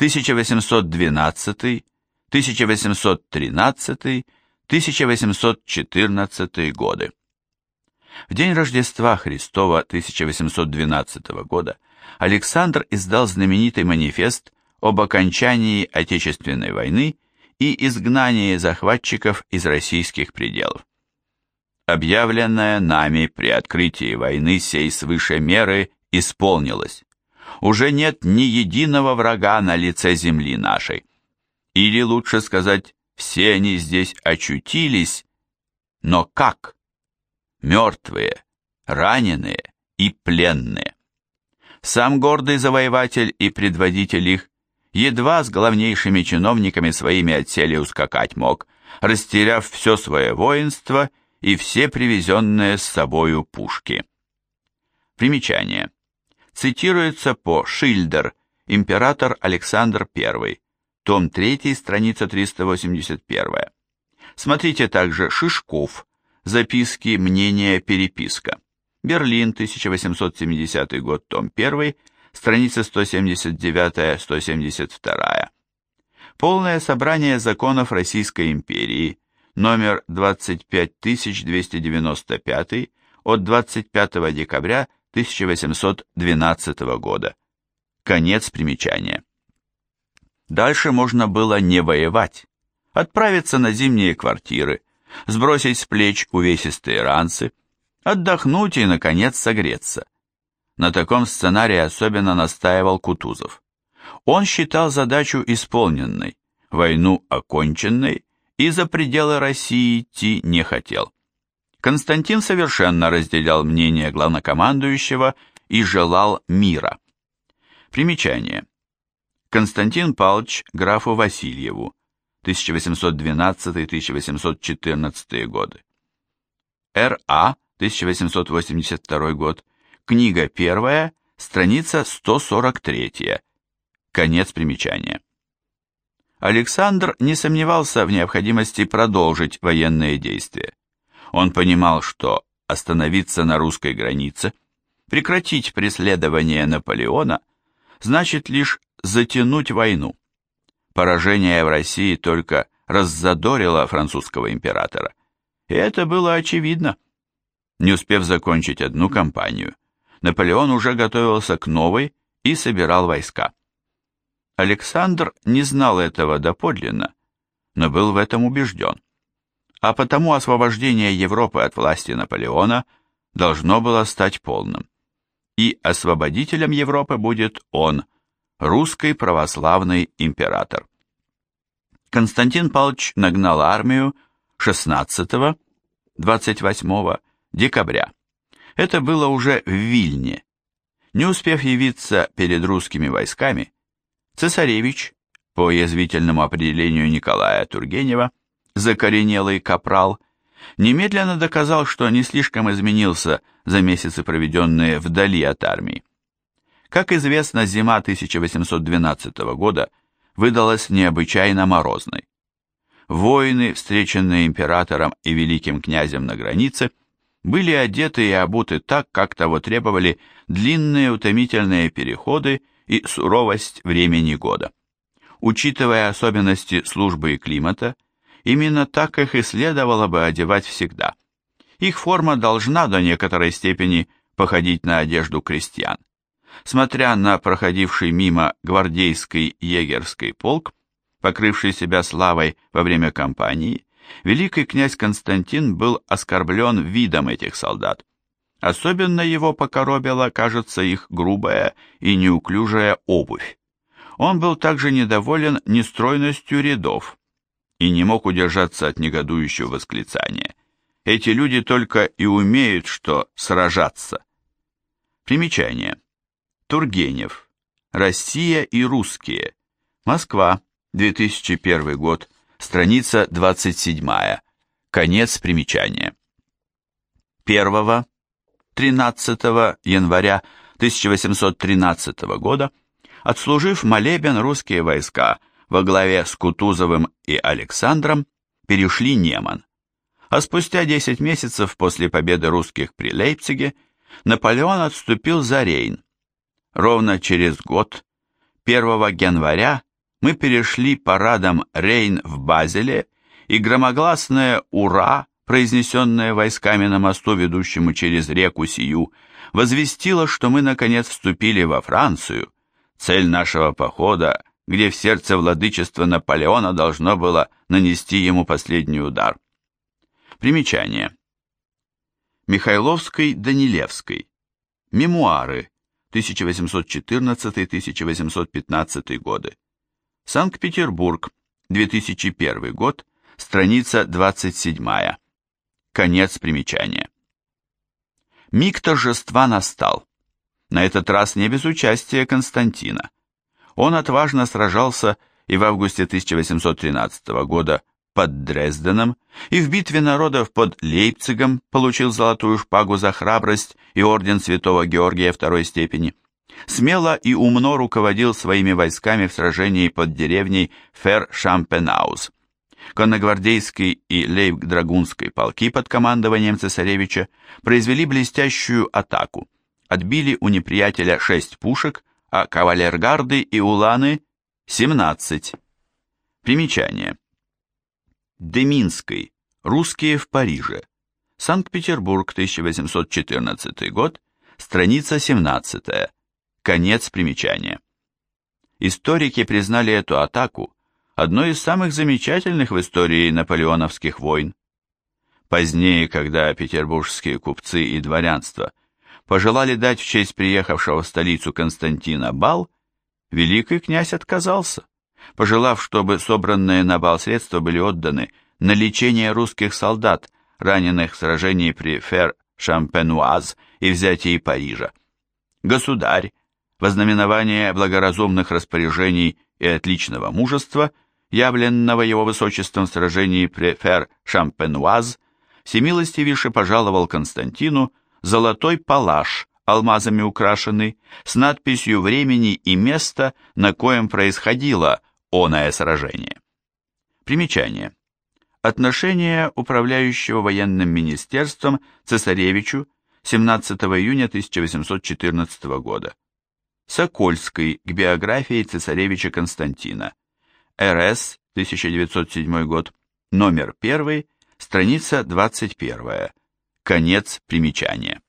1812, 1813, 1814 годы. В день Рождества Христова 1812 года Александр издал знаменитый манифест об окончании Отечественной войны и изгнании захватчиков из российских пределов. Объявленное нами при открытии войны сей свыше меры исполнилось. Уже нет ни единого врага на лице земли нашей. Или лучше сказать, все они здесь очутились, но как? Мертвые, раненые и пленные. Сам гордый завоеватель и предводитель их едва с главнейшими чиновниками своими отсели ускакать мог, растеряв все свое воинство и все привезенные с собою пушки. Примечание. Цитируется по Шильдер, император Александр I, том 3, страница 381. Смотрите также Шишков, записки, мнения, переписка. Берлин, 1870 год, том 1, страница 179-172. Полное собрание законов Российской империи, номер 25295 от 25 декабря 1812 года. Конец примечания. Дальше можно было не воевать, отправиться на зимние квартиры, сбросить с плеч увесистые ранцы, отдохнуть и, наконец, согреться. На таком сценарии особенно настаивал Кутузов. Он считал задачу исполненной, войну оконченной и за пределы России идти не хотел. Константин совершенно разделял мнение главнокомандующего и желал мира. Примечание. Константин Павлович графу Васильеву, 1812-1814 годы. Р.А., 1882 год, книга первая, страница 143, конец примечания. Александр не сомневался в необходимости продолжить военные действия. Он понимал, что остановиться на русской границе, прекратить преследование Наполеона, значит лишь затянуть войну. Поражение в России только раззадорило французского императора. И это было очевидно. Не успев закончить одну кампанию, Наполеон уже готовился к новой и собирал войска. Александр не знал этого доподлинно, но был в этом убежден. А потому освобождение Европы от власти Наполеона должно было стать полным. И освободителем Европы будет он – русский православный император. Константин Павлович нагнал армию 16-28 декабря. Это было уже в Вильне. Не успев явиться перед русскими войсками, цесаревич, по язвительному определению Николая Тургенева, закоренелый капрал, немедленно доказал, что не слишком изменился за месяцы, проведенные вдали от армии. Как известно, зима 1812 года выдалась необычайно морозной. Воины, встреченные императором и великим князем на границе, были одеты и обуты так, как того требовали длинные утомительные переходы и суровость времени года. Учитывая особенности службы и климата, именно так их и следовало бы одевать всегда. Их форма должна до некоторой степени походить на одежду крестьян. Смотря на проходивший мимо гвардейский егерский полк, покрывший себя славой во время кампании, великий князь Константин был оскорблен видом этих солдат. Особенно его покоробила, кажется, их грубая и неуклюжая обувь. Он был также недоволен нестройностью рядов и не мог удержаться от негодующего восклицания. Эти люди только и умеют, что сражаться. Примечание. Тургенев. Россия и русские. Москва, 2001 год, страница 27. Конец примечания. 1-13 января 1813 года, отслужив молебен, русские войска во главе с Кутузовым и Александром перешли Неман. А спустя 10 месяцев после победы русских при Лейпциге Наполеон отступил за Рейн, Ровно через год, 1 января, мы перешли парадом Рейн в Базеле, и громогласное «Ура!», произнесенное войсками на мосту, ведущему через реку Сию, возвестило, что мы наконец вступили во Францию, цель нашего похода, где в сердце владычества Наполеона должно было нанести ему последний удар. Примечание. Михайловской Данилевской. Мемуары. 1814-1815 годы. Санкт-Петербург, 2001 год, страница 27. Конец примечания. Миг торжества настал. На этот раз не без участия Константина. Он отважно сражался и в августе 1813 года под Дрезденом и в битве народов под Лейпцигом получил золотую шпагу за храбрость и орден святого Георгия второй степени смело и умно руководил своими войсками в сражении под деревней Фер-Шампенауз. Конногвардейской и лейб-драгунской полки под командованием цесаревича произвели блестящую атаку, отбили у неприятеля шесть пушек, а кавалергарды и уланы – 17. Примечание. Деминской. Русские в Париже. Санкт-Петербург, 1814 год, страница 17. Конец примечания. Историки признали эту атаку одной из самых замечательных в истории наполеоновских войн. Позднее, когда петербургские купцы и дворянство пожелали дать в честь приехавшего в столицу Константина бал, великий князь отказался, пожелав, чтобы собранные на бал средства были отданы на лечение русских солдат, раненых в сражении при Фер-Шампенуаз и взятии Парижа. Государь, Вознаменование благоразумных распоряжений и отличного мужества, явленного его высочеством в сражении при Фер-Шампенуаз, всемилостивейше пожаловал Константину золотой палаш, алмазами украшенный, с надписью времени и места, на коем происходило оное сражение. Примечание. Отношение управляющего военным министерством цесаревичу 17 июня 1814 года. Сокольской к биографии цесаревича Константина. РС, 1907 год, номер 1, страница 21. Конец примечания.